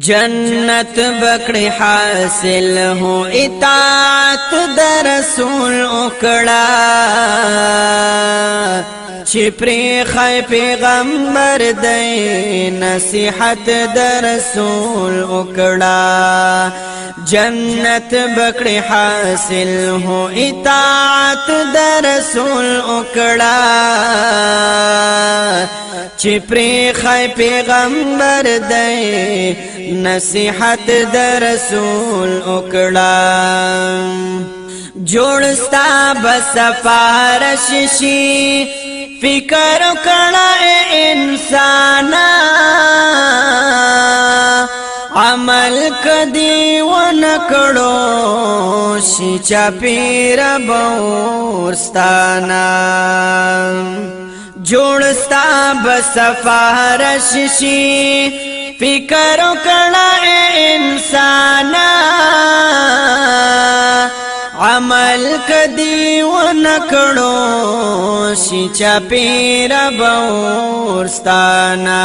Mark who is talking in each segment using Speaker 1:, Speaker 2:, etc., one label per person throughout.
Speaker 1: جنت بکړی حاصل هو اطاعت د رسول وکړه چې پری خای پیغمبر دی نصیحت د رسول وکړه جنت بکړی حاصل هو اطاعت د رسول وکړه چې پری خای پیغمبر دی نصیحت د رسول وکړه جوړستا بسفارش شي فکر کړه انسان عمل کدی ون کړو شي چا پیر بورستانا جوړستا بسفارش شي فکر وکړه انسان عمل کدی و نکړو شي چا پیر بورستانا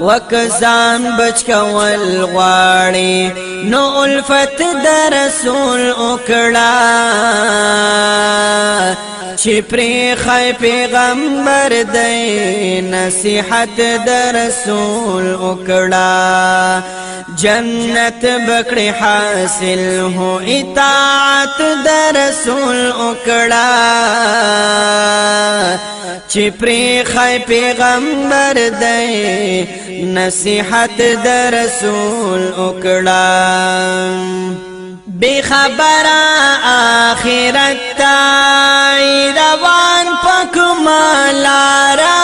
Speaker 1: وکزان بچ کول غواړي نو الفت در رسول وکړه چې پری خی پیغمبر دی نصیحت در رسول وکړه جنت بکړي حاصل هو اطاعت در رسول وکړه چې پری خی پیغمبر دی نصیحت در رسول وکړه بے خبره آخرت تا کومه لارا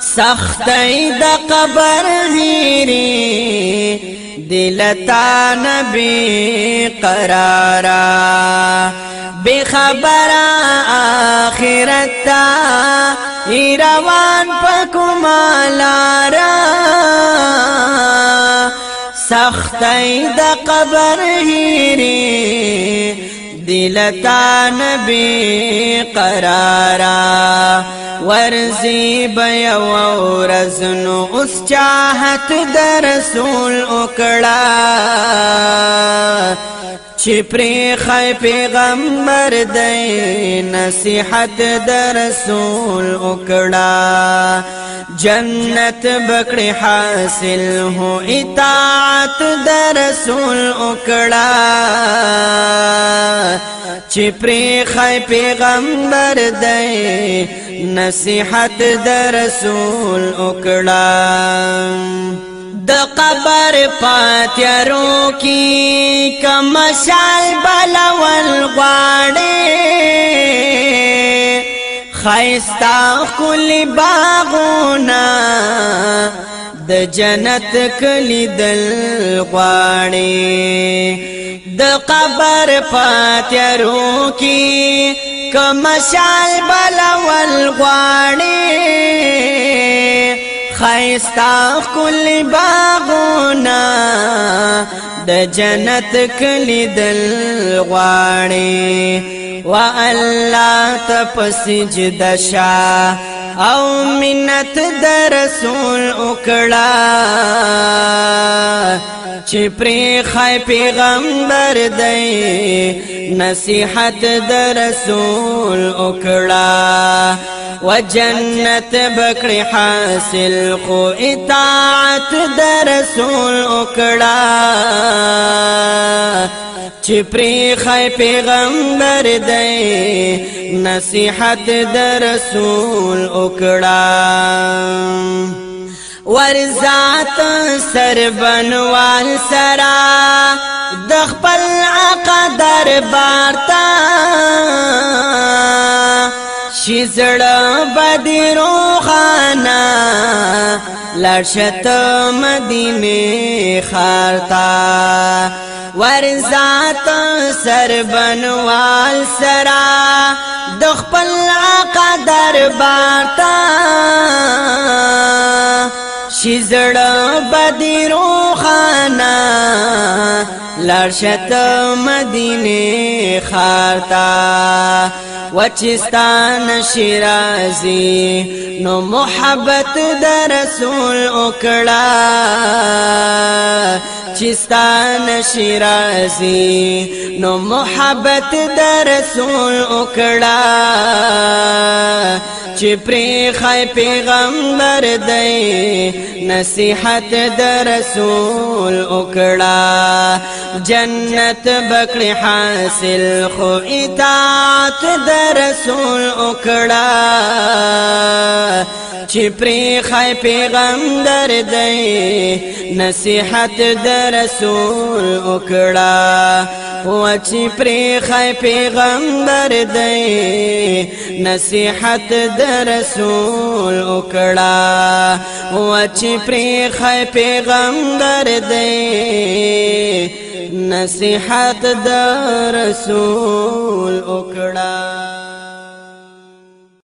Speaker 1: سختي د قبر هيري دلتا نبی قرارا بی بخبر آخرتا ایروان پکو مالارا سخت اید قبر هیری دلتا نبی قرارا ورزی بیا ورز نو اوس چاحت در رسول وکړه چې پری خای پیغمبر دی نصیحت در رسول وکړه جنت بکړي حاصل هو اطاعت در رسول وکړه چې پری خای پیغمبر دی نصیحت د رسول وکړه د قبر پاتیارو کی کمشال بلول غواړي خایستا کلی باغونا د جنت کلی دل غواړي د قبر پاتیارو کی کمشال بلول غواړي خیستا کل باغونا د جنت کلی دل غواړي والله تپسجد شا او منت در رسول وکړه چې پر خای پیغمبر دی نصیحت در رسول وکړه وجنت بکړی حاصل خو اطاعت در رسول وکړه چې پری خای پیغمبر دی نصیحت در رسول وکړه ورزات سر بنوال سرا د خپل عقدر بارتا شزړ بدی روحانا لړشت مدینه خارتا ورزات سر بنوال سرا د خپل آقا دربار تا شزړ بدیرو خانا لارشت مدینه خارتا وچستان شیرازی نو محبت د رسول وکړه چستان شیرازی نو محبت در رسول وکړه چې پری خای پیغمبر دی نصیحت در رسول وکړه جنت بکړي حاصل خو اطاعت در رسول وکړه چې پری خای پیغمبر دی نصیحت د رسول وکړه او چې پری خی پیغمبر دی نصیحت د رسول وکړه او چې پری خی پیغمبر دی نصیحت د رسول وکړه